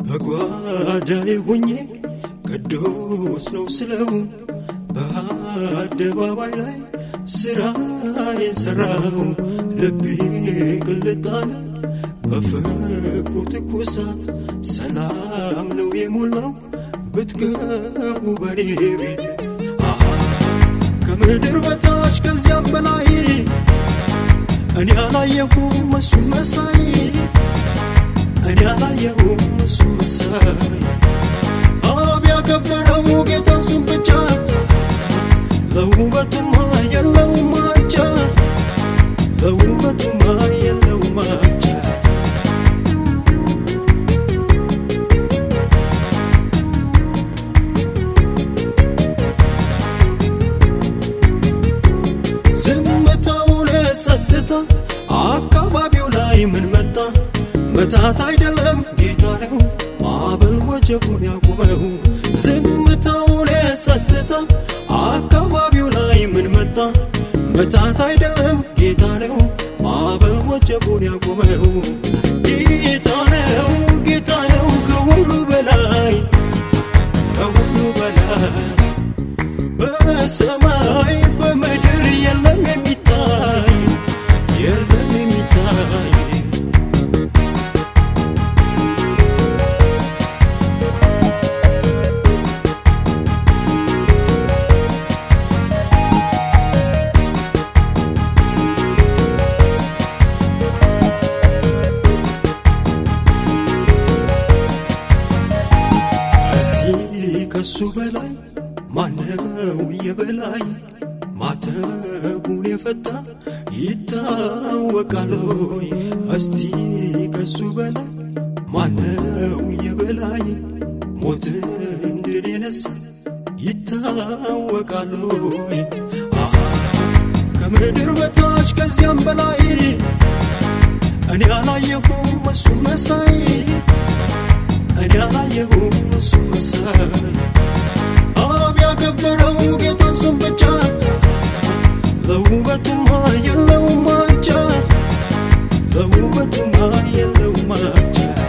በጓዳዬ ሆኜ ቅዱስ ነው ስለው በአደባባይ ላይ ስራዬን ሰራው። ልቤ ቅልጥ አለ በፍቅሩ ትኩሳት። ሰላም ነው የሞላው ብትገቡ በኔ ቤት። ከምድር በታች ከዚያም በላይ እኔ አላየሁም እሱ መሳይ እኔ አላየሁም መታት አይደለም ጌታ ነው ማዕበል ወጀቡን ያቁመው ዝምታውን ጸጥታ አካባቢው ላይ ምን መጣ? መታት አይደለም ጌታ ነው ማዕበል ወጀቡን ያቁመው ጌታ ነው ጌታ ነው ከሁሉ በላይ ከሁሉ በላይ በሰማይ በላይ ማነው የበላይ? ማተቡን የፈታ ይታወቃል ሆይ? እስቲ ከሱ በላይ ማነው የበላይ? ሞትን ድል የነሳ አሃ! ከምድር በታች ከዚያም በላይ እኔ አላየሁም እሱን መሳይ። እኔ አላየሁም ما يلا وما رجع